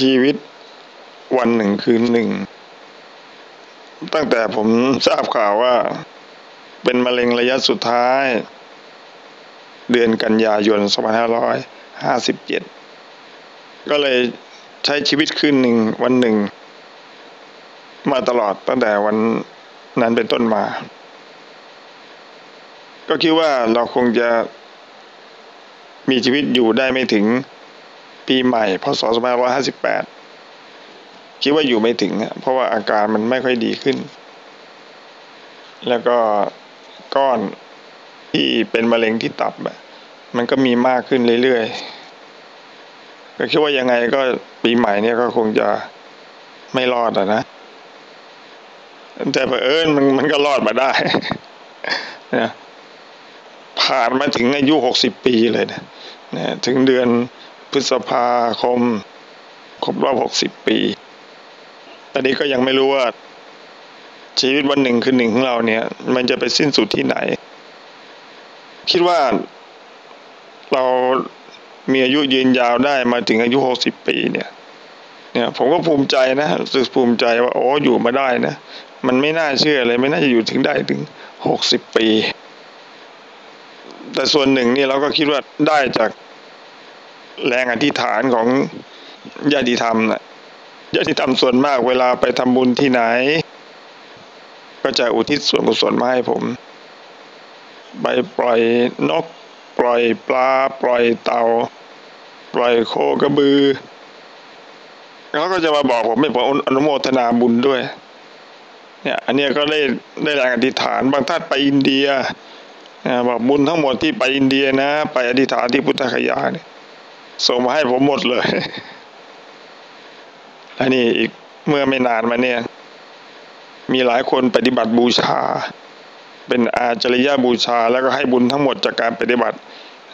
ชีวิตวันหนึ่งคืนหนึ่ง ตั้งแต่ผมทราบข่าวว่า เป็นมะเร็งระยะสุดท้าย เดือนกันยายน 2557 ก็เลยใช้ชีวิตคืนหนึ่งวันหนึ่ง มาตลอดตั้งแต่วันนั้นเป็นต้นมา ก็คิดว่าเราคงจะมีชีวิตอยู่ได้ไม่ถึง ปีใหม่พศ2558 คิดว่าอยู่ไม่ถึง เพราะว่าอาการมันไม่ค่อยดีขึ้น แล้วก็ก้อนที่เป็นมะเร็งที่ตับมันก็มีมากขึ้นเรื่อยๆ ก็คิดว่ายังไงก็ปีใหม่เนี่ยก็คงจะไม่รอดอะนะ แต่เผอิญมันมันก็รอดมาได้นะผ่านมาถึงอายุหกสิบปีเลยนะนะ ถึงเดือน พฤษภาคม ครบรอบหกสิบปี ตอนนี้ก็ยังไม่รู้ว่า ชีวิตวันหนึ่งคือหนึ่งของเราเนี่ย มันจะไปสิ้นสุดที่ไหน คิดว่าเรามีอายุยืนยาวได้มาถึงอายุหกสิบปีเนี่ยเนี่ยผมก็ภูมิใจนะรู้สึกภูมิใจว่าโอ้อยู่มาได้นะ มันไม่น่าเชื่อเลย ไม่น่าจะอยู่ถึงได้ถึงหกสิบปี แต่ส่วนหนึ่งนี่เราก็คิดว่าได้จาก แรงอธิษฐานของญาติธรรมนะญาติธรรมส่วนมากเวลาไปทำบุญที่ไหน ก็จะอุทิศส่วนกุศลมาให้ผมไปปล่อยนก ปล่อยปลา ปล่อยเต่า ปล่อยโคกระบือเขาก็จะมาบอกผมไม่ผมอนุโมทนาบุญด้วย เนี่ยอันนี้ก็ได้ได้แรงอธิษฐานบางท่านไปอินเดียบอกบุญทั้งหมดที่ไปอินเดียนะ ไปอธิษฐานที่พุทธคยาเนี่ย ส่งมาให้ผมหมดเลยอันนี้อีกเมื่อไม่นานมาเนี่ย มีหลายคนปฏิบัติบูชา เป็นอาจริยบูชา แล้วก็ให้บุญทั้งหมดจากการปฏิบัติ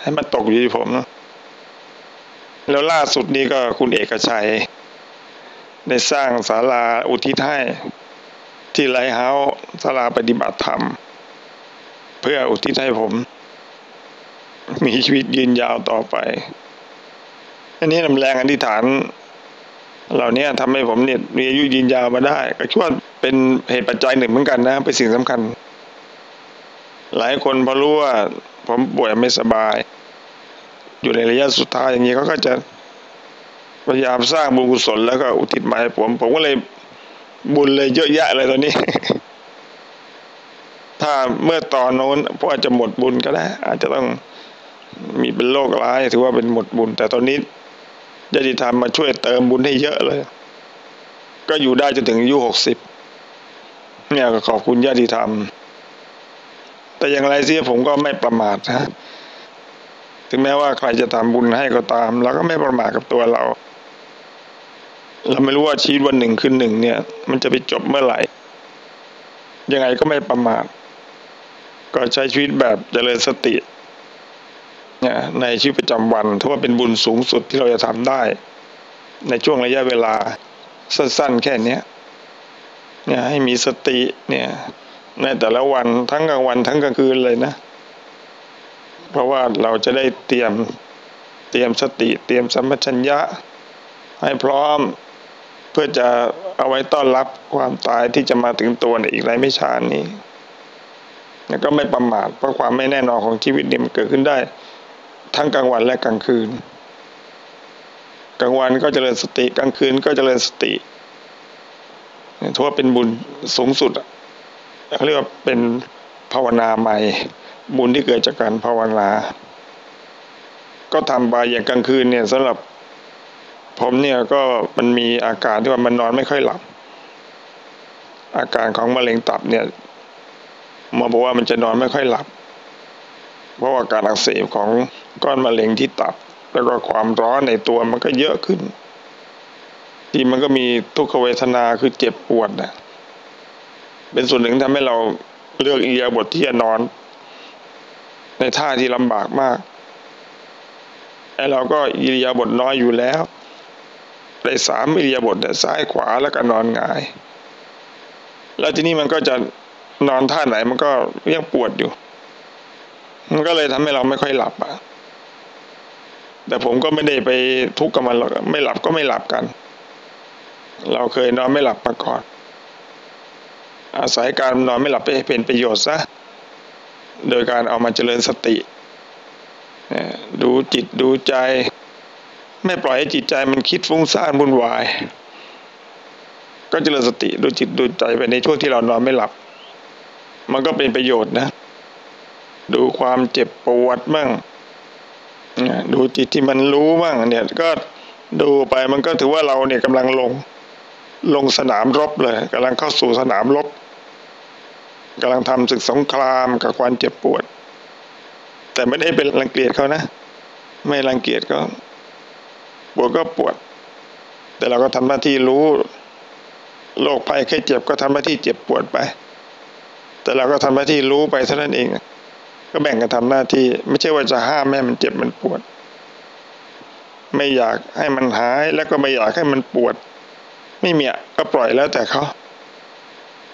ให้มาตกอยู่ที่ผมแล้วล่าสุดนี้ก็คุณเอกชัย ได้สร้างศาลาอุทิศให้ที่ไลเฮาศาลาปฏิบัติธรรม เพื่ออุทิศให้ผม มีชีวิตยืนยาวต่อไป อันนี้นำแรงอธิษฐาน เหล่านี้ทำให้ผมเนี่ยมีอายุยืนยาวมาได้ ก็ช่วยเป็นเหตุปัจจัยหนึ่งเหมือนกันนะ เป็นสิ่งสำคัญ หลายคนพอรู้ว่า ผมป่วยไม่สบาย อยู่ในระยะสุดท้ายอย่างนี้เขาก็จะพยายามสร้างบุญกุศลแล้วก็อุทิศมาให้ผม ผมก็เลยบุญเลยเยอะแยะเลยตอนนี้ ถ้าเมื่อตอนโน้นพวกอาจจะหมดบุญก็ได้ อาจจะต้องมีเป็นโรคร้าย ถือว่าเป็นหมดบุญ แต่ตอนนี้ ญาติธรรมมาช่วยเติมบุญให้เยอะเลย ก็อยู่ได้จนถึงอายุหกสิบเนี่ยก็ขอบคุณญาติธรรม แต่อย่างไรเสียผมก็ไม่ประมาทนะถึงแม้ว่าใครจะทำบุญให้ก็ตามเราก็ไม่ประมาทกับตัวเรา เราไม่รู้ว่าชีวิตวันหนึ่งคืนหนึ่งเนี่ย มันจะไปจบเมื่อไหร่ ยังไงก็ไม่ประมาทก็ใช้ชีวิตแบบเจริญสติ ในชีวิตประจำวันถือว่าเป็นบุญสูงสุดที่เราจะทำได้ ในช่วงระยะเวลาสั้น ๆ แค่นี้เนี่ยให้มีสติเนี่ยในแต่ละวันทั้งกลางวันทั้งกลางคืนเลยนะ เพราะว่าเราจะได้เตรียมเตรียมสติ เตรียมสัมปชัญญะ ให้พร้อมเพื่อจะเอาไว้ต้อนรับความตายที่จะมาถึงตัวในอีกไรไม่ช้านี้แล้วก็ไม่ประมาทเพราะความไม่แน่นอนของชีวิตนี่มันเกิดขึ้นได้ ทั้งกลางวันและกลางคืน กลางวันก็เจริญสติ กลางคืนก็เจริญสติถือว่าเป็นบุญสูงสุดเขาเรียกว่าเป็นภาวนาใหม่ บุญที่เกิดจากการภาวนา ก็ทำไปอย่างกลางคืนเนี่ยสำหรับผมเนี่ยก็มันมีอาการที่ว่ามันนอนไม่ค่อยหลับ อาการของมะเร็งตับเนี่ยมอบอกว่ามันจะนอนไม่ค่อยหลับ เพราะว่าการอักเสบของ ก้อนมะเร็งที่ตับ แล้วก็ความร้อนในตัวมันก็เยอะขึ้น ที่มันก็มีทุกขเวทนาคือเจ็บปวดนะเป็นส่วนหนึ่งทำให้เราเลือกอียาบทที่จะนอน ในท่าที่ลำบากมากไอ้เราก็อิริยาบถน้อยอยู่แล้วในสามอิริยาบถซ้ายขวาแล้วก็นอนหงาย แล้วทีนี้มันก็จะนอนท่าไหนมันก็ยังปวดอยู่ มันก็เลยทำให้เราไม่ค่อยหลับอะ แต่ผมก็ไม่ได้ไปทุกข์กับมันหรอกไม่หลับก็ไม่หลับกัน เราเคยนอนไม่หลับมาก่อน อาศัยการนอนไม่หลับไปเป็นประโยชน์ซะโดยการเอามาเจริญสติดูจิตดูใจ ไม่ปล่อยให้จิตใจมันคิดฟุ้งซ่านวุ่นวาย ก็เจริญสติดูจิตดูใจไปในช่วงที่เรานอนไม่หลับ มันก็เป็นประโยชน์นะ ดูความเจ็บปวดมั่ง ดูจิตที่มันรู้มั่งเนี่ยก็ดูไปมันก็ถือว่าเราเนี่ยกำลังลงลงสนามรบเลยกำลังเข้าสู่สนามรบกำลังทำศึกสงครามกับความเจ็บปวด แต่ไม่ได้เป็นรังเกียจเขานะ ไม่รังเกียจก็ ปวดก็ปวด แต่เราก็ทำหน้าที่รู้โรคภัยแค่เจ็บก็ทำหน้าที่เจ็บปวดไป แต่เราก็ทำหน้าที่รู้ไปเท่านั้นเอง ก็แบ่งกันทำหน้าที่ ไม่ใช่ว่าจะห้ามแม่มันเจ็บมันปวด ไม่อยากให้มันหายแล้วก็ไม่อยากให้มันปวด ไม่มีก็ปล่อยแล้วแต่เขา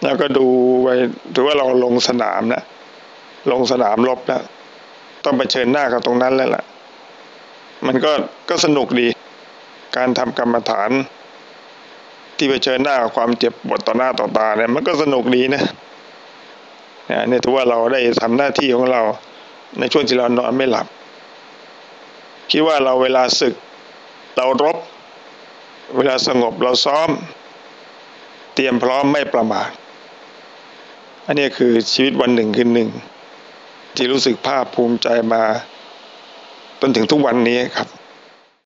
แล้วก็ดูไปถือว่าเราลงสนามแล้วลงสนามรบแล้วต้องไปเชิญหน้ากับตรงนั้นแล้วล่ะ มันก็ก็สนุกดี การทำกรรมฐาน ที่ไปเชิญหน้ากับความเจ็บปวดต่อหน้าต่อตาเนี่ยมันก็สนุกดีนะ เนี่ยถือว่าเราได้ทำหน้าที่ของเราในช่วงที่เรานอนไม่หลับ คิดว่าเราเวลาศึกเรารบ เวลาสงบเราซ้อม เตรียมพร้อมไม่ประมาทอันนี้คือชีวิตวันหนึ่งคืนหนึ่ง ที่รู้สึกภาคภูมิใจมาจนถึงทุกวันนี้ครับ